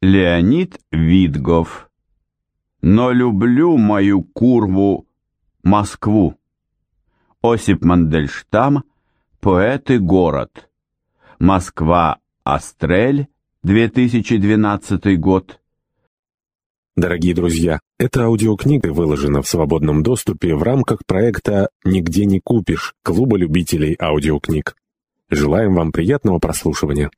Леонид Видгов. Но люблю мою курву Москву. Осип Мандельштам, поэт и город. Москва, Астрель, 2012 год. Дорогие друзья, эта аудиокнига выложена в свободном доступе в рамках проекта «Нигде не купишь» Клуба любителей аудиокниг. Желаем вам приятного прослушивания.